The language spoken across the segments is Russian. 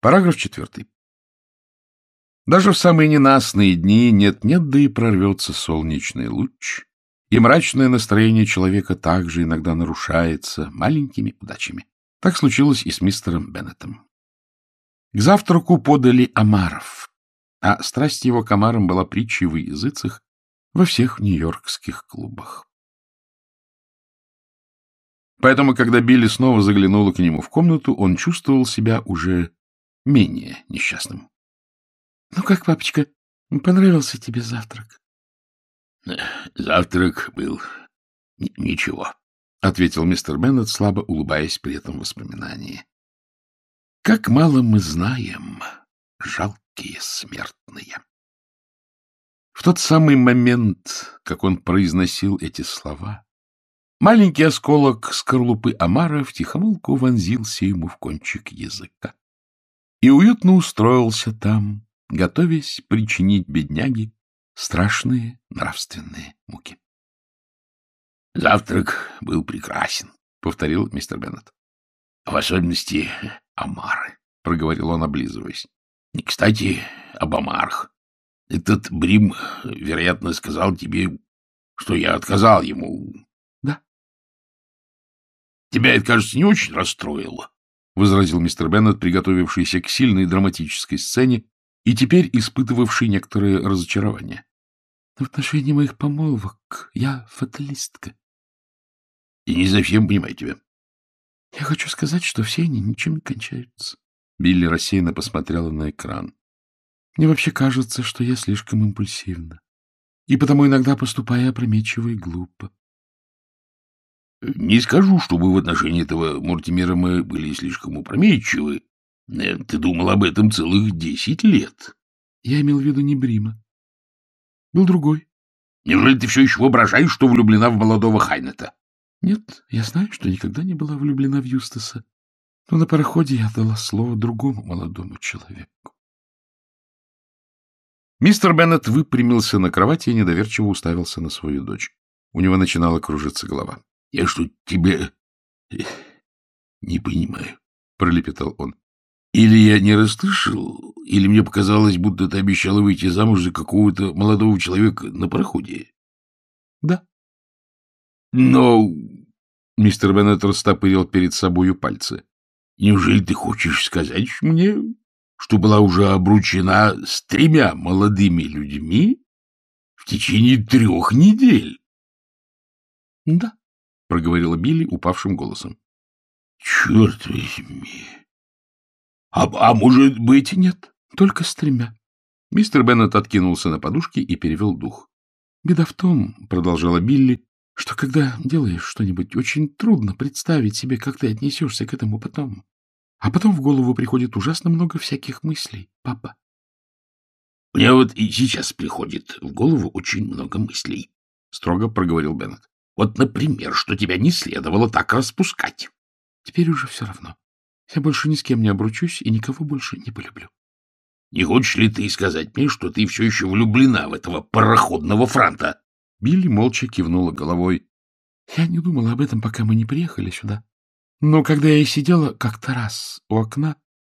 Параграф четвертый. Даже в самые ненастные дни нет-нет, да и прорвется солнечный луч, и мрачное настроение человека также иногда нарушается маленькими удачами. Так случилось и с мистером Беннетом. К завтраку подали омаров, а страсть его к омарам была притчей в языцах во всех нью-йоркских клубах. Поэтому, когда Билли снова заглянула к нему в комнату, он чувствовал себя уже менее несчастным. — Ну как, папочка, понравился тебе завтрак? — Завтрак был ничего, — ответил мистер Беннет, слабо улыбаясь при этом воспоминании. — Как мало мы знаем, жалкие смертные. В тот самый момент, как он произносил эти слова, маленький осколок скорлупы омара втихомолку вонзился ему в кончик языка и уютно устроился там, готовясь причинить бедняге страшные нравственные муки. — Завтрак был прекрасен, — повторил мистер Беннет. — В особенности омары, — проговорил он, облизываясь. — Кстати, об омарах. Этот Брим, вероятно, сказал тебе, что я отказал ему. — Да. — Тебя это, кажется, не очень расстроило, — возразил мистер Беннет, приготовившийся к сильной драматической сцене и теперь испытывавший некоторое разочарование. — В отношении моих помолвок я фаталистка. — И не совсем понимаю тебя. — Я хочу сказать, что все они ничем не кончаются. Билли рассеянно посмотрела на экран. — Мне вообще кажется, что я слишком импульсивна. И потому иногда поступаю опрометчиво и глупо. — Не скажу, чтобы в отношении этого Мортимера мы были слишком опрометчивы, Э, ты думал об этом целых десять лет. Я имел в виду не Брима. Был другой. Неужели ты все еще воображаешь, что влюблена в молодого Хайнета? Нет, я знаю, что никогда не была влюблена в Юстаса. Но на пароходе я дала слово другому молодому человеку. Мистер Беннет выпрямился на кровати и недоверчиво уставился на свою дочь. У него начинала кружиться голова. — Я что, тебя не понимаю, — пролепетал он. Или я не расслышал, или мне показалось, будто ты обещала выйти замуж за какого-то молодого человека на пароходе. — Да. — Но... — мистер Беннет растопырил перед собою пальцы. — Неужели ты хочешь сказать мне, что была уже обручена с тремя молодыми людьми в течение трех недель? — Да, — проговорила Билли упавшим голосом. — Черт возьми! А, а может быть, нет, только с тремя. Мистер Беннет откинулся на подушке и перевел дух. — Беда в том, — продолжала Билли, — что когда делаешь что-нибудь, очень трудно представить себе, как ты отнесешься к этому потом. А потом в голову приходит ужасно много всяких мыслей, папа. — Мне вот и сейчас приходит в голову очень много мыслей, — строго проговорил Беннет. — Вот, например, что тебя не следовало так распускать. — Теперь уже все равно. Я больше ни с кем не обручусь и никого больше не полюблю. — Не хочешь ли ты сказать мне, что ты все еще влюблена в этого пароходного франта? Билли молча кивнула головой. — Я не думала об этом, пока мы не приехали сюда. Но когда я сидела как-то раз у окна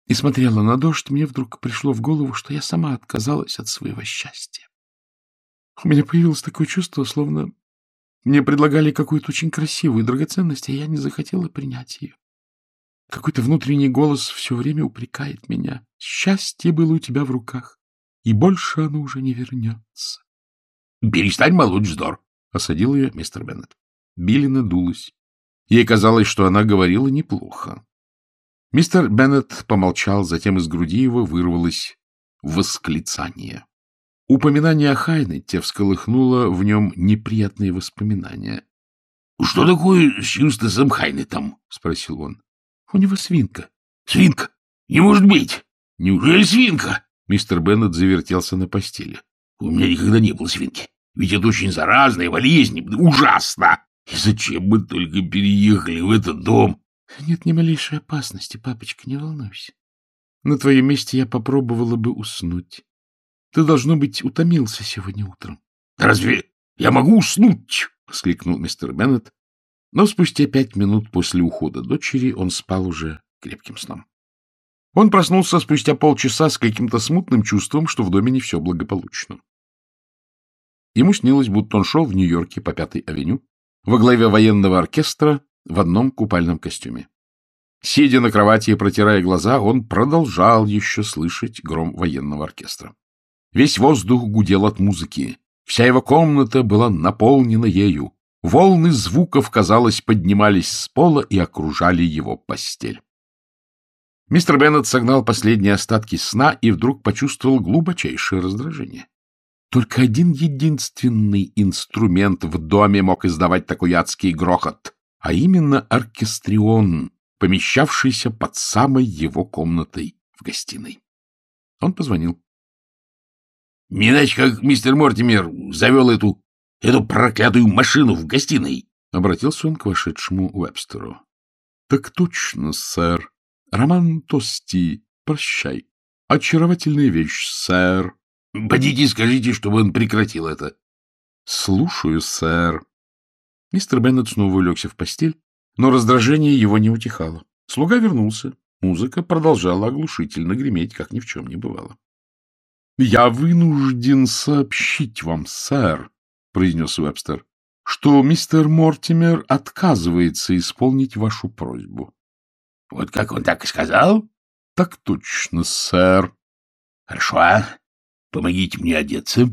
и смотрела на дождь, мне вдруг пришло в голову, что я сама отказалась от своего счастья. У меня появилось такое чувство, словно мне предлагали какую-то очень красивую драгоценность, и я не захотела принять ее. Какой-то внутренний голос все время упрекает меня. Счастье было у тебя в руках, и больше оно уже не вернется. — Перестань молоть вздор, — осадил ее мистер Беннет. Билли надулась. Ей казалось, что она говорила неплохо. Мистер Беннет помолчал, затем из груди его вырвалось восклицание. Упоминание о Хайнете всколыхнуло в нем неприятные воспоминания. — Что такое с Юстасом Хайнетом? — спросил он. У него свинка. — Свинка? Не может быть! Неужели свинка? Мистер Беннет завертелся на постели. — У меня никогда не было свинки. Ведь это очень заразная болезнь. Ужасно! И зачем мы только переехали в этот дом? — Нет ни малейшей опасности, папочка, не волнуйся. На твоем месте я попробовала бы уснуть. Ты, должно быть, утомился сегодня утром. — Разве я могу уснуть? — воскликнул мистер Беннет но спустя пять минут после ухода дочери он спал уже крепким сном. Он проснулся спустя полчаса с каким-то смутным чувством, что в доме не все благополучно. Ему снилось, будто он шел в Нью-Йорке по Пятой авеню во главе военного оркестра в одном купальном костюме. Сидя на кровати и протирая глаза, он продолжал еще слышать гром военного оркестра. Весь воздух гудел от музыки. Вся его комната была наполнена ею. Волны звуков, казалось, поднимались с пола и окружали его постель. Мистер Беннет согнал последние остатки сна и вдруг почувствовал глубочайшее раздражение. Только один единственный инструмент в доме мог издавать такой адский грохот, а именно оркестрион, помещавшийся под самой его комнатой в гостиной. Он позвонил. — Не иначе, как мистер Мортимер завел эту, эту проклятую машину в гостиной, — обратился он к вошедшему Уэбстеру. — Так точно, сэр, Роман Тости, прощай. Очаровательная вещь, сэр. — Подите скажите, чтобы он прекратил это. — Слушаю, сэр. Мистер Беннет снова улегся в постель, но раздражение его не утихало. Слуга вернулся. Музыка продолжала оглушительно греметь, как ни в чем не бывало. — Я вынужден сообщить вам, сэр, — произнес Уэбстер, — что мистер Мортимер отказывается исполнить вашу просьбу. — Вот как он так и сказал? — Так точно, сэр. — Хорошо. Помогите мне одеться.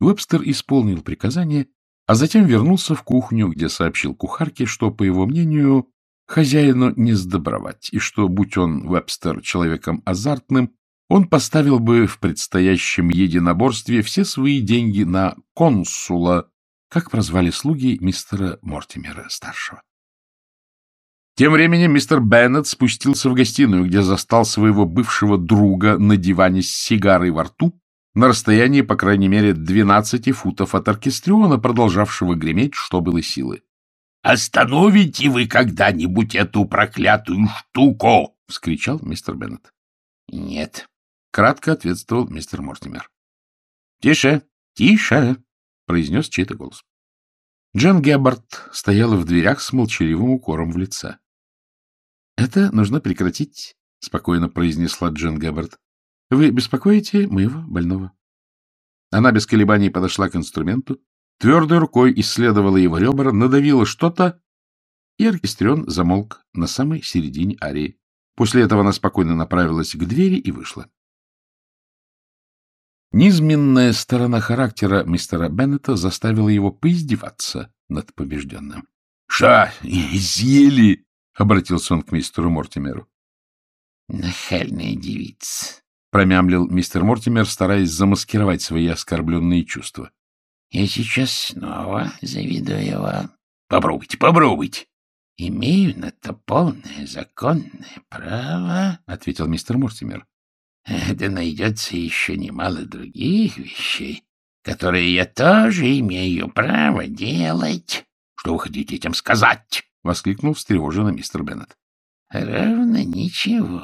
Вебстер исполнил приказание, а затем вернулся в кухню, где сообщил кухарке, что, по его мнению, хозяину не сдобровать, и что, будь он, Вебстер, человеком азартным, он поставил бы в предстоящем единоборстве все свои деньги на консула, как прозвали слуги мистера Мортимера-старшего. Тем временем мистер Беннет спустился в гостиную, где застал своего бывшего друга на диване с сигарой во рту, на расстоянии, по крайней мере, 12 футов от оркестриона, продолжавшего греметь, что было силы. — Остановите вы когда-нибудь эту проклятую штуку! — вскричал мистер Беннет. — Нет, — кратко ответствовал мистер Мортимер. — Тише, тише, — произнес чей-то голос. Джен Геббард стояла в дверях с молчаливым укором в лице. — Это нужно прекратить, — спокойно произнесла Джен Габбард. — Вы беспокоите моего больного? Она без колебаний подошла к инструменту, твердой рукой исследовала его ребра, надавила что-то, и оркестрион замолк на самой середине арии. После этого она спокойно направилась к двери и вышла. Низменная сторона характера мистера Беннета заставила его поиздеваться над побежденным. — Что, съели? — обратился он к мистеру Мортимеру. — Нахальная девица, — промямлил мистер Мортимер, стараясь замаскировать свои оскорбленные чувства. — Я сейчас снова завидую вам. — Попробуйте, попробуйте. — Имею на то полное законное право, — ответил мистер Мортимер. — Да найдется еще немало других вещей, которые я тоже имею право делать. — Что вы хотите этим сказать? — воскликнул встревоженно мистер Беннет. — Ровно ничего,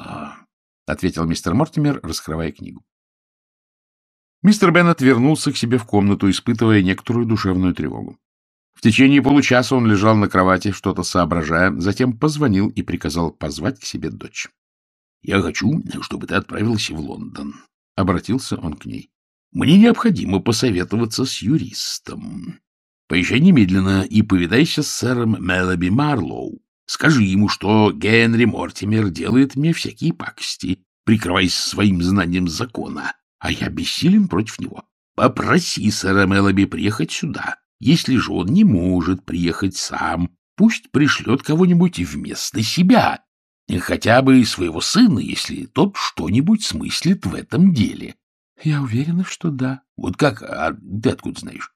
— ответил мистер Мортимер, раскрывая книгу. Мистер Беннет вернулся к себе в комнату, испытывая некоторую душевную тревогу. В течение получаса он лежал на кровати, что-то соображая, затем позвонил и приказал позвать к себе дочь. — Я хочу, чтобы ты отправился в Лондон, — обратился он к ней. — Мне необходимо посоветоваться с юристом. Поезжай немедленно и повидайся с сэром Мелоби Марлоу. Скажи ему, что Генри Мортимер делает мне всякие пакости, прикрываясь своим знанием закона, а я бессилен против него. Попроси сэра Мелоби приехать сюда. Если же он не может приехать сам, пусть пришлет кого-нибудь вместо себя, хотя бы своего сына, если тот что-нибудь смыслит в этом деле. — Я уверена, что да. — Вот как? А ты откуда знаешь?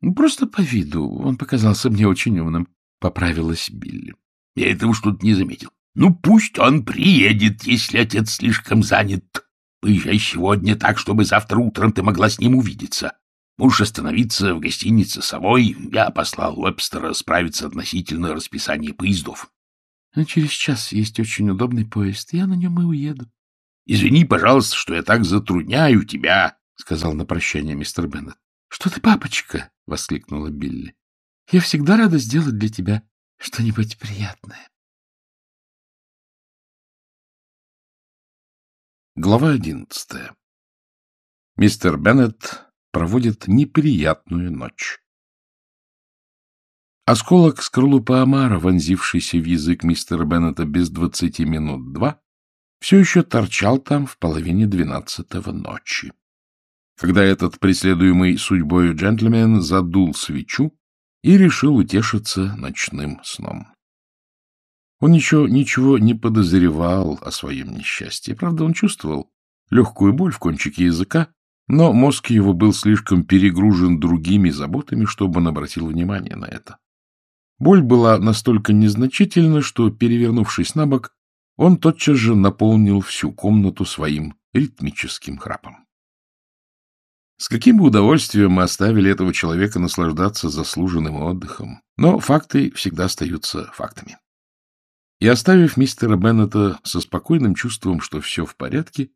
Ну, — Просто по виду. Он показался мне очень умным. Поправилась Билли. — Я этого что-то не заметил. Ну, пусть он приедет, если отец слишком занят. Поезжай сегодня так, чтобы завтра утром ты могла с ним увидеться. Можешь остановиться в гостинице «Совой». Я послал Уэбстера справиться относительно расписания поездов. — Через час есть очень удобный поезд. Я на нем и уеду. — Извини, пожалуйста, что я так затрудняю тебя, — сказал на прощание мистер Беннет. — Что ты, папочка? — воскликнула Билли. — Я всегда рада сделать для тебя что-нибудь приятное. Глава одиннадцатая. Мистер Беннет проводит неприятную ночь. Осколок скорлупы омара, вонзившийся в язык мистера Беннета без двадцати минут два, все еще торчал там в половине двенадцатого ночи. Когда этот преследуемый судьбою джентльмен задул свечу и решил утешиться ночным сном. Он еще ничего не подозревал о своем несчастье. Правда, он чувствовал легкую боль в кончике языка, но мозг его был слишком перегружен другими заботами, чтобы он обратил внимание на это. Боль была настолько незначительна, что, перевернувшись на бок, он тотчас же наполнил всю комнату своим ритмическим храпом. С каким бы удовольствием мы оставили этого человека наслаждаться заслуженным отдыхом, но факты всегда остаются фактами. И оставив мистера Беннета со спокойным чувством, что все в порядке,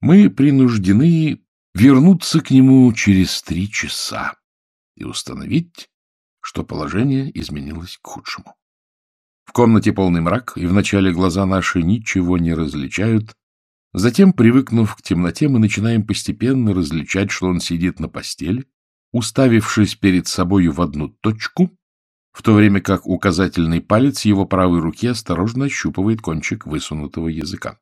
мы принуждены вернуться к нему через три часа и установить, что положение изменилось к худшему. В комнате полный мрак, и вначале глаза наши ничего не различают. Затем, привыкнув к темноте, мы начинаем постепенно различать, что он сидит на постели, уставившись перед собою в одну точку в то время как указательный палец его правой руки осторожно ощупывает кончик высунутого языка.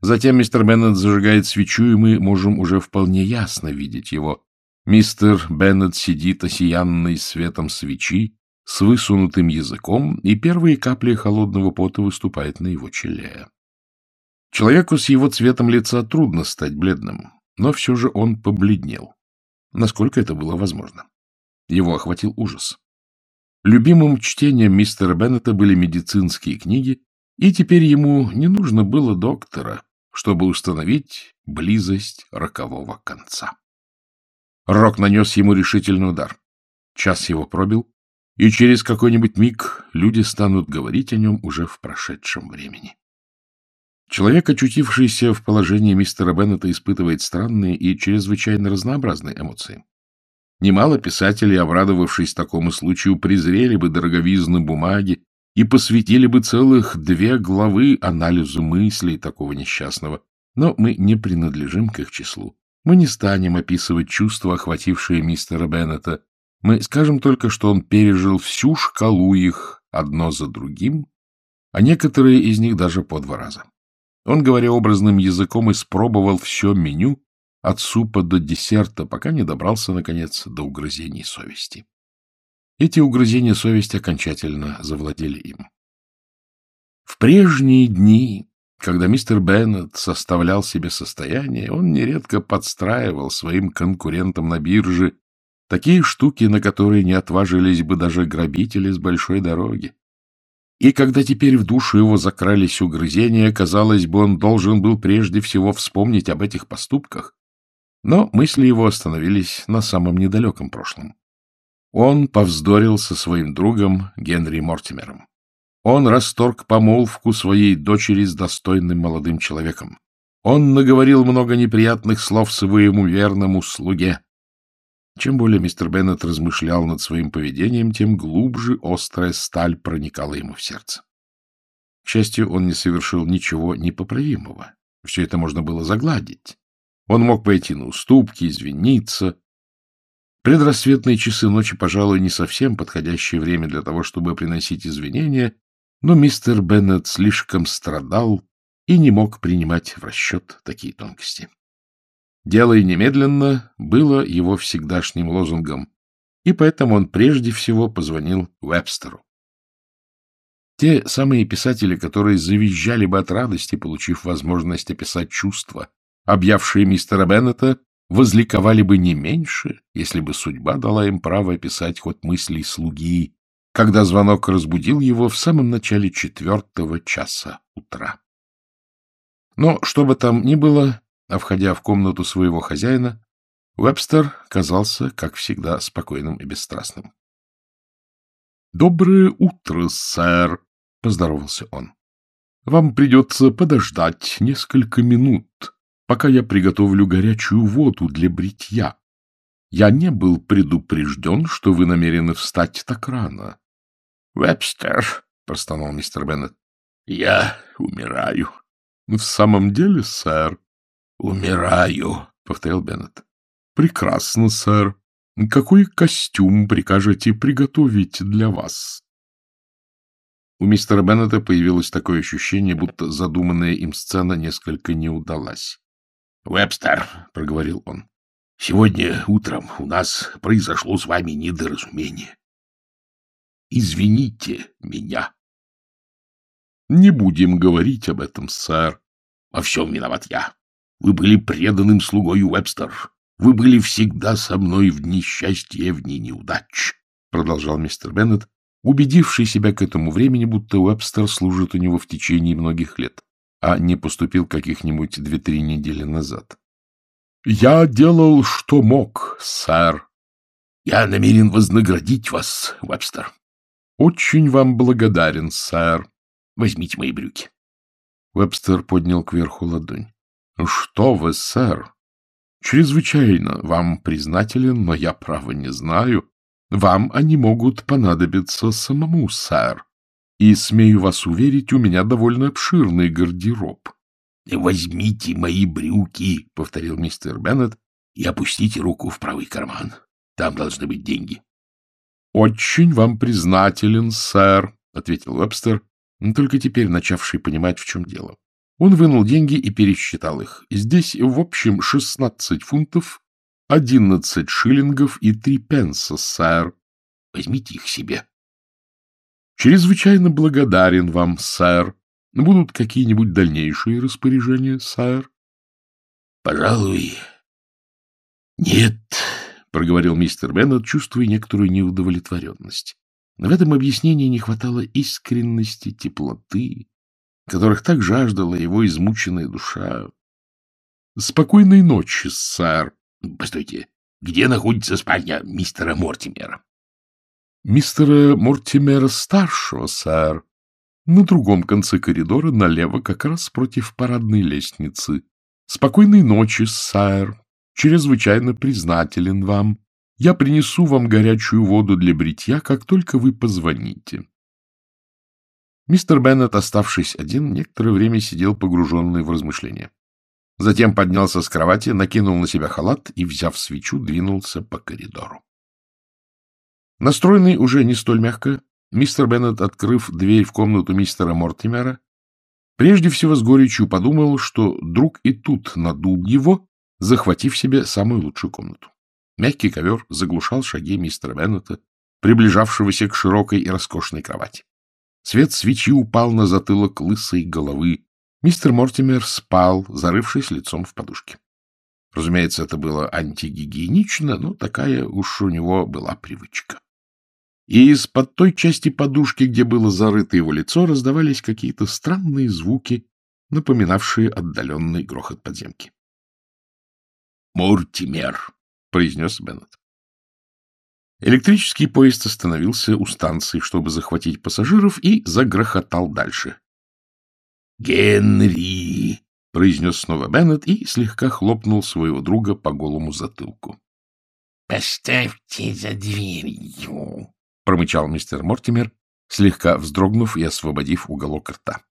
Затем мистер Беннет зажигает свечу, и мы можем уже вполне ясно видеть его. Мистер Беннет сидит осиянный светом свечи, с высунутым языком, и первые капли холодного пота выступают на его челе. Человеку с его цветом лица трудно стать бледным, но все же он побледнел, насколько это было возможно. Его охватил ужас. Любимым чтением мистера Беннета были медицинские книги, и теперь ему не нужно было доктора, чтобы установить близость рокового конца. Рок нанес ему решительный удар. Час его пробил, и через какой-нибудь миг люди станут говорить о нем уже в прошедшем времени. Человек, очутившийся в положении мистера Беннета, испытывает странные и чрезвычайно разнообразные эмоции. Немало писателей, обрадовавшись такому случаю, презрели бы дороговизны бумаги и посвятили бы целых две главы анализу мыслей такого несчастного. Но мы не принадлежим к их числу. Мы не станем описывать чувства, охватившие мистера Беннета. Мы скажем только, что он пережил всю шкалу их одно за другим, а некоторые из них даже по два раза. Он, говоря образным языком, испробовал все меню от супа до десерта, пока не добрался, наконец, до угрызений совести. Эти угрызения совести окончательно завладели им. В прежние дни, когда мистер Беннет составлял себе состояние, он нередко подстраивал своим конкурентам на бирже такие штуки, на которые не отважились бы даже грабители с большой дороги. И когда теперь в душу его закрались угрызения, казалось бы, он должен был прежде всего вспомнить об этих поступках, но мысли его остановились на самом недалеком прошлом. Он повздорил со своим другом Генри Мортимером. Он расторг помолвку своей дочери с достойным молодым человеком. Он наговорил много неприятных слов своему верному слуге. Чем более мистер Беннет размышлял над своим поведением, тем глубже острая сталь проникала ему в сердце. К счастью, он не совершил ничего непоправимого. Все это можно было загладить. Он мог пойти на уступки, извиниться. Предрассветные часы ночи, пожалуй, не совсем подходящее время для того, чтобы приносить извинения, но мистер Беннет слишком страдал и не мог принимать в расчет такие тонкости. «Делай немедленно» было его всегдашним лозунгом, и поэтому он прежде всего позвонил Вебстеру. Те самые писатели, которые завизжали бы от радости, получив возможность описать чувства, объявшие мистера Беннета, возликовали бы не меньше, если бы судьба дала им право описать ход мыслей слуги, когда звонок разбудил его в самом начале четвертого часа утра. Но, что бы там ни было, а входя в комнату своего хозяина, Вебстер казался, как всегда, спокойным и бесстрастным. — Доброе утро, сэр, — поздоровался он. — Вам придется подождать несколько минут пока я приготовлю горячую воду для бритья. Я не был предупрежден, что вы намерены встать так рано. — Вебстер, — простонал мистер Беннет, — я умираю. — В самом деле, сэр? — Умираю, — повторил Беннет. — Прекрасно, сэр. Какой костюм прикажете приготовить для вас? У мистера Беннета появилось такое ощущение, будто задуманная им сцена несколько не удалась. — Вебстер, — проговорил он, — сегодня утром у нас произошло с вами недоразумение. Извините меня. — Не будем говорить об этом, сэр. Во всем виноват я. Вы были преданным слугой Уэбстер. Вы были всегда со мной в дни счастья в дни неудач, — продолжал мистер Беннет, убедивший себя к этому времени, будто Уэбстер служит у него в течение многих лет, а не поступил каких-нибудь две-три недели назад. — Я делал, что мог, сэр. — Я намерен вознаградить вас, Уэбстер. — Очень вам благодарен, сэр. Возьмите мои брюки. Вебстер поднял кверху ладонь. — Что вы, сэр? Чрезвычайно вам признателен, но я, право, не знаю. Вам они могут понадобиться самому, сэр. И, смею вас уверить, у меня довольно обширный гардероб. — Возьмите мои брюки, — повторил мистер Беннет, — и опустите руку в правый карман. Там должны быть деньги. — Очень вам признателен, сэр, — ответил Вебстер, только теперь начавший понимать, в чем дело. Он вынул деньги и пересчитал их. Здесь, в общем, шестнадцать фунтов, одиннадцать шиллингов и три пенса, сэр. Возьмите их себе. Чрезвычайно благодарен вам, сэр. Будут какие-нибудь дальнейшие распоряжения, сэр? Пожалуй, нет, — проговорил мистер Беннет, чувствуя некоторую неудовлетворенность. В этом объяснении не хватало искренности, теплоты, которых так жаждала его измученная душа. — Спокойной ночи, сэр. — Постойте, где находится спальня мистера Мортимера? — Мистера Мортимера-старшего, сэр. На другом конце коридора, налево, как раз против парадной лестницы. Спокойной ночи, сэр. Чрезвычайно признателен вам. Я принесу вам горячую воду для бритья, как только вы позвоните. Мистер Беннет, оставшись один, некоторое время сидел погруженный в размышления. Затем поднялся с кровати, накинул на себя халат и, взяв свечу, двинулся по коридору. Настроенный уже не столь мягко, мистер Беннет, открыв дверь в комнату мистера Мортимера, прежде всего с горечью подумал, что друг и тут надул его, захватив себе самую лучшую комнату. Мягкий ковер заглушал шаги мистера Беннета, приближавшегося к широкой и роскошной кровати. Свет свечи упал на затылок лысой головы. Мистер Мортимер спал, зарывшись лицом в подушке. Разумеется, это было антигигиенично, но такая уж у него была привычка. И из-под той части подушки, где было зарыто его лицо, раздавались какие-то странные звуки, напоминавшие отдаленный грохот подземки. — Мортимер! — произнес Беннет. Электрический поезд остановился у станции, чтобы захватить пассажиров, и загрохотал дальше. «Генри!» — произнес снова Беннет и слегка хлопнул своего друга по голому затылку. «Поставьте за дверью!» — промычал мистер Мортимер, слегка вздрогнув и освободив уголок рта.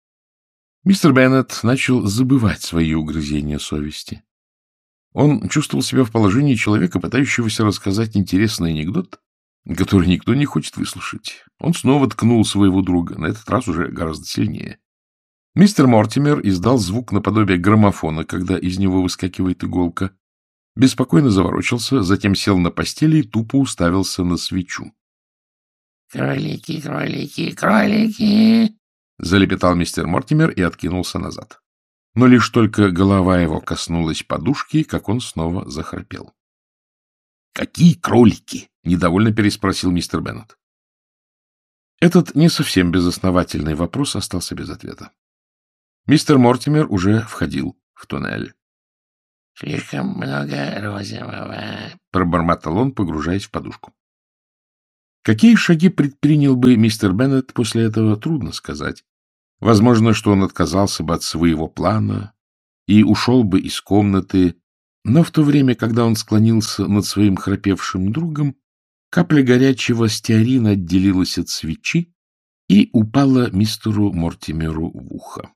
Мистер Беннет начал забывать свои угрызения совести. Он чувствовал себя в положении человека, пытающегося рассказать интересный анекдот, который никто не хочет выслушать. Он снова ткнул своего друга, на этот раз уже гораздо сильнее. Мистер Мортимер издал звук наподобие граммофона, когда из него выскакивает иголка. Беспокойно заворочился, затем сел на постели и тупо уставился на свечу. — Кролики, кролики, кролики! — залепетал мистер Мортимер и откинулся назад но лишь только голова его коснулась подушки, как он снова захрапел. — Какие кролики? — недовольно переспросил мистер Беннет. Этот не совсем безосновательный вопрос остался без ответа. Мистер Мортимер уже входил в туннель. — Слишком много розового, — пробормотал он, погружаясь в подушку. Какие шаги предпринял бы мистер Беннет после этого, трудно сказать. Возможно, что он отказался бы от своего плана и ушел бы из комнаты, но в то время, когда он склонился над своим храпевшим другом, капля горячего стеарина отделилась от свечи и упала мистеру Мортимеру в ухо.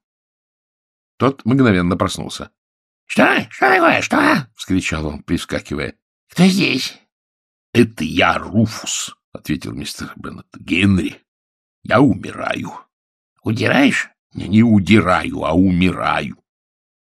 Тот мгновенно проснулся. — Что? Что такое? Что? — вскричал он, прискакивая. — Кто здесь? — Это я, Руфус, — ответил мистер Беннет. — Генри, я умираю. — Удираешь? — Не удираю, а умираю.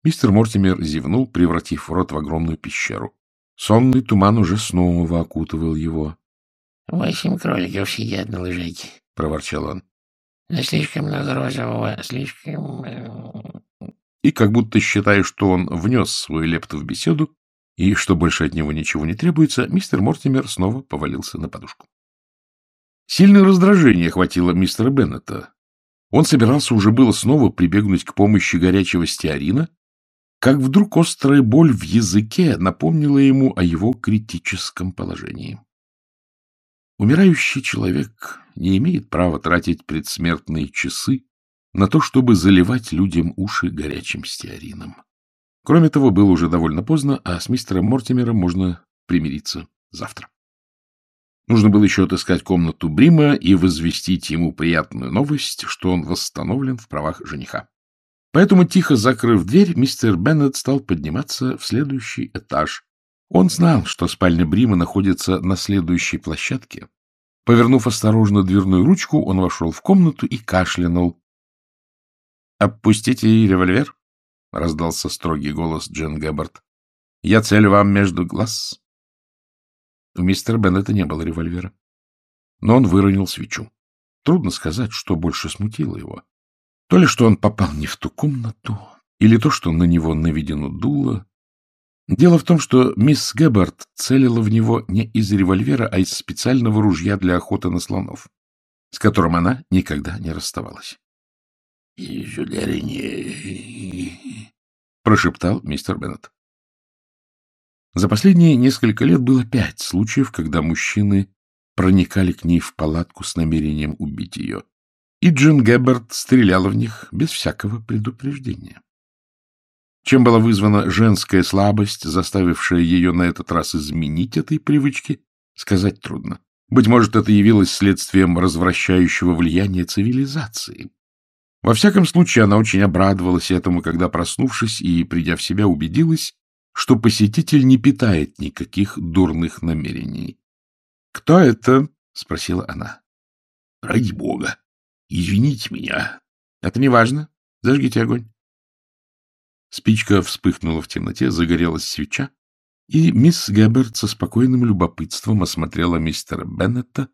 Мистер Мортимер зевнул, превратив рот в огромную пещеру. Сонный туман уже снова окутывал его. — Восемь кроликов сидят на лужайке, — проворчал он. — Но слишком много розового, слишком... э, И, как будто считая, что он внес свою лепту в беседу, и что больше от него ничего не требуется, мистер Мортимер снова повалился на подушку. Сильное раздражение охватило мистера Беннета. Он собирался уже было снова прибегнуть к помощи горячего стеарина, как вдруг острая боль в языке напомнила ему о его критическом положении. Умирающий человек не имеет права тратить предсмертные часы на то, чтобы заливать людям уши горячим стеарином. Кроме того, было уже довольно поздно, а с мистером Мортимером можно примириться завтра. Нужно было еще отыскать комнату Брима и возвестить ему приятную новость, что он восстановлен в правах жениха. Поэтому, тихо закрыв дверь, мистер Беннет стал подниматься в следующий этаж. Он знал, что спальня Брима находится на следующей площадке. Повернув осторожно дверную ручку, он вошел в комнату и кашлянул. — Опустите револьвер, — раздался строгий голос Джен Гэббард. — Я целю вам между глаз. У мистера Беннета не было револьвера. Но он выронил свечу. Трудно сказать, что больше смутило его. То ли, что он попал не в ту комнату, или то, что на него наведено дуло. Дело в том, что мисс Гэббард целила в него не из револьвера, а из специального ружья для охоты на слонов, с которым она никогда не расставалась. — Сударыня, — прошептал мистер Беннет. За последние несколько лет было пять случаев, когда мужчины проникали к ней в палатку с намерением убить ее и Джин Гебберт стреляла в них без всякого предупреждения. Чем была вызвана женская слабость, заставившая ее на этот раз изменить этой привычки, сказать трудно. Быть может, это явилось следствием развращающего влияния цивилизации. Во всяком случае, она очень обрадовалась этому, когда, проснувшись и придя в себя, убедилась, что посетитель не питает никаких дурных намерений. — Кто это? — спросила она. — Ради бога, Извините меня. Это не важно. Зажгите огонь. Спичка вспыхнула в темноте, загорелась свеча, и мисс Гебберт со спокойным любопытством осмотрела мистера Беннета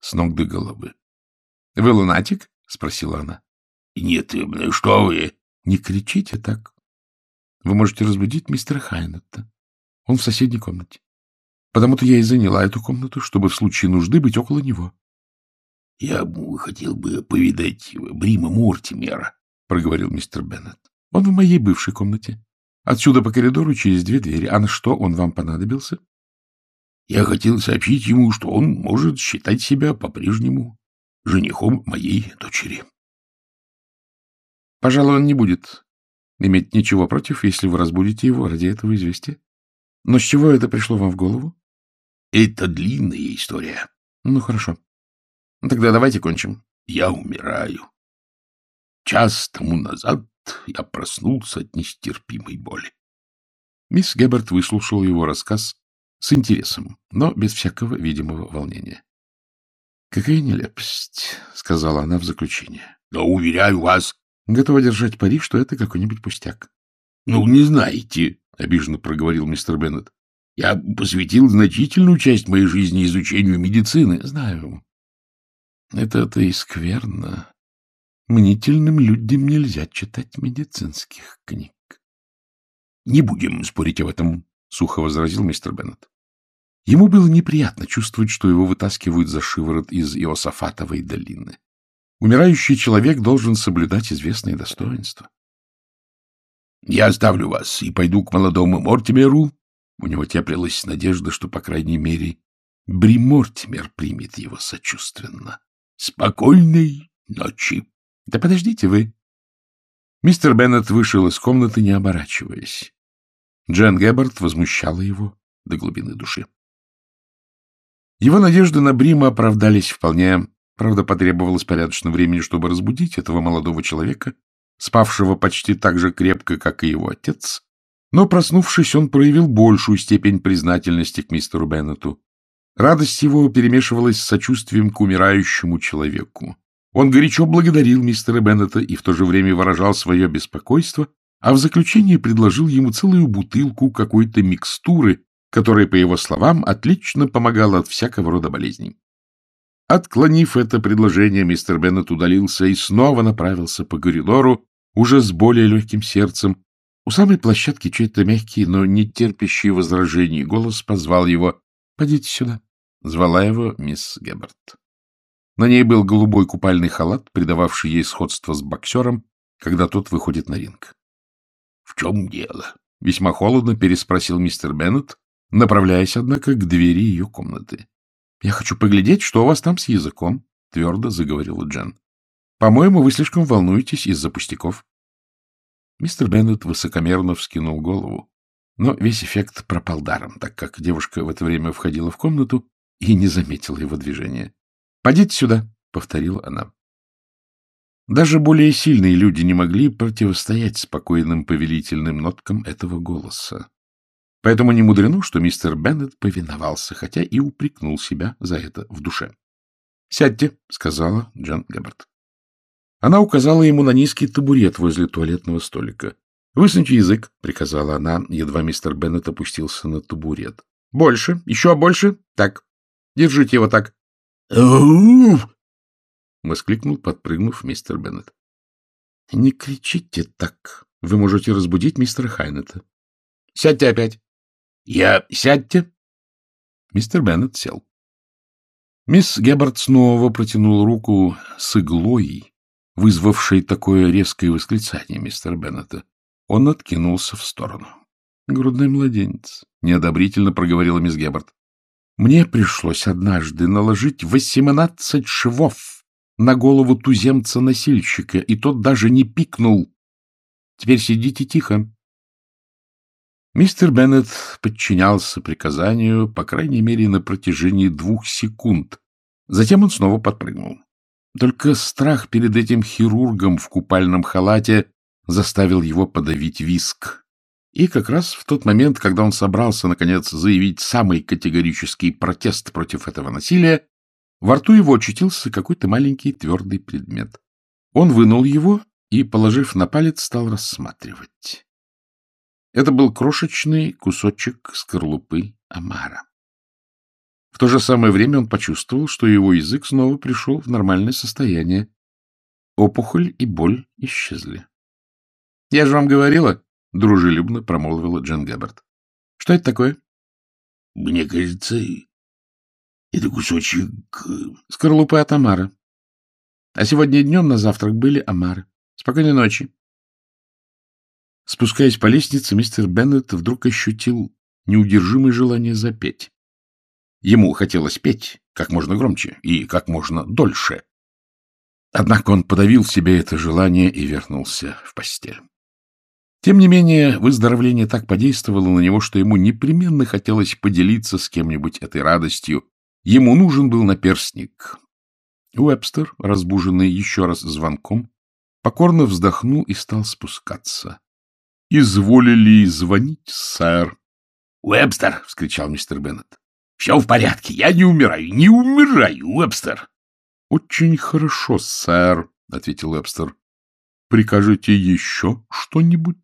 с ног до головы. — Вы лунатик? — спросила она. — Нет, что вы? — Не кричите так. Вы можете разбудить мистера Хайнетта. Он в соседней комнате. Потому-то я и заняла эту комнату, чтобы в случае нужды быть около него. — Я хотел бы повидать Брима Мортимера, — проговорил мистер Беннет. — Он в моей бывшей комнате. Отсюда по коридору через две двери. А на что он вам понадобился? — Я хотел сообщить ему, что он может считать себя по-прежнему женихом моей дочери. — Пожалуй, он не будет иметь ничего против, если вы разбудите его ради этого известия. Но с чего это пришло вам в голову? — Это длинная история. — Ну, хорошо. Тогда давайте кончим. Я умираю. Час тому назад я проснулся от нестерпимой боли. Мисс Гебберт выслушала его рассказ с интересом, но без всякого видимого волнения. — Какая нелепость, — сказала она в заключение. — Но, уверяю вас... — Готова держать пари, что это какой-нибудь пустяк. — Ну, не знаете, — обиженно проговорил мистер Беннет. — Я посвятил значительную часть моей жизни изучению медицины. — Знаю. Это-то и скверно. Мнительным людям нельзя читать медицинских книг. — Не будем спорить об этом, — сухо возразил мистер Беннет. Ему было неприятно чувствовать, что его вытаскивают за шиворот из Иосафатовой долины. Умирающий человек должен соблюдать известные достоинства. — Я оставлю вас и пойду к молодому Мортимеру. У него теплилась надежда, что, по крайней мере, Бри Мортимер примет его сочувственно. Спокойной ночи. Да подождите вы. Мистер Беннет вышел из комнаты, не оборачиваясь. Джен Геббард возмущала его до глубины души. Его надежды на Брима оправдались вполне. Правда, потребовалось порядочно времени, чтобы разбудить этого молодого человека, спавшего почти так же крепко, как и его отец, но, проснувшись, он проявил большую степень признательности к мистеру Беннету. Радость его перемешивалась с сочувствием к умирающему человеку. Он горячо благодарил мистера Беннета и в то же время выражал свое беспокойство, а в заключение предложил ему целую бутылку какой-то микстуры, которая, по его словам, отлично помогала от всякого рода болезней. Отклонив это предложение, мистер Беннет удалился и снова направился по коридору, уже с более легким сердцем. У самой площадки чей-то мягкий, но не терпящий возражений голос позвал его «Пойдите сюда». Звала его мисс Гебберт. На ней был голубой купальный халат, придававший ей сходство с боксером, когда тот выходит на ринг. — В чем дело? — весьма холодно переспросил мистер Беннет, направляясь, однако, к двери ее комнаты. — Я хочу поглядеть, что у вас там с языком, — твердо заговорила Джен. — По-моему, вы слишком волнуетесь из-за пустяков. Мистер Беннет высокомерно вскинул голову, но весь эффект пропал даром, так как девушка в это время входила в комнату и не заметила его движения. — Подите сюда, — повторила она. Даже более сильные люди не могли противостоять спокойным повелительным ноткам этого голоса. Поэтому не мудрено, что мистер Беннет повиновался, хотя и упрекнул себя за это в душе. — Сядьте, — сказала Джон Габбард. Она указала ему на низкий табурет возле туалетного столика. — Высуньте язык, — приказала она, едва мистер Беннет опустился на табурет. — Больше, еще больше. Так, держите его так. — воскликнул, подпрыгнув мистер Беннет. — Не кричите так. Вы можете разбудить мистера Хайнета. — Сядьте опять. Я... Сядьте. Мистер Беннет сел. Мисс Геббард снова протянула руку с иглой, вызвавшей такое резкое восклицание мистера Беннета. Он откинулся в сторону. — Грудной младенец, — неодобрительно проговорила мисс Геббард. — Мне пришлось однажды наложить восемнадцать швов на голову туземца-носильщика, и тот даже не пикнул. Теперь сидите тихо. Мистер Беннет подчинялся приказанию, по крайней мере, на протяжении двух секунд. Затем он снова подпрыгнул. Только страх перед этим хирургом в купальном халате заставил его подавить виск. И как раз в тот момент, когда он собрался, наконец, заявить самый категорический протест против этого насилия, во рту его очутился какой-то маленький твердый предмет. Он вынул его и, положив на палец, стал рассматривать. Это был крошечный кусочек скорлупы омара. В то же самое время он почувствовал, что его язык снова пришел в нормальное состояние. Опухоль и боль исчезли. — Я же вам говорила, — дружелюбно промолвила Джен Габбард. — Что это такое? — Мне кажется, это кусочек... Э, скорлупы от омара. А сегодня днем на завтрак были омары. Спокойной ночи. Спускаясь по лестнице, мистер Беннет вдруг ощутил неудержимое желание запеть. Ему хотелось петь как можно громче и как можно дольше. Однако он подавил себе это желание и вернулся в постель. Тем не менее, выздоровление так подействовало на него, что ему непременно хотелось поделиться с кем-нибудь этой радостью. Ему нужен был наперстник. Уэбстер, разбуженный еще раз звонком, покорно вздохнул и стал спускаться. — Изволили звонить, сэр? — Уэбстер! — вскричал мистер Беннет. — Все в порядке. Я не умираю. Не умираю, Уэбстер! — Очень хорошо, сэр, — ответил Уэбстер. — Прикажете еще что-нибудь?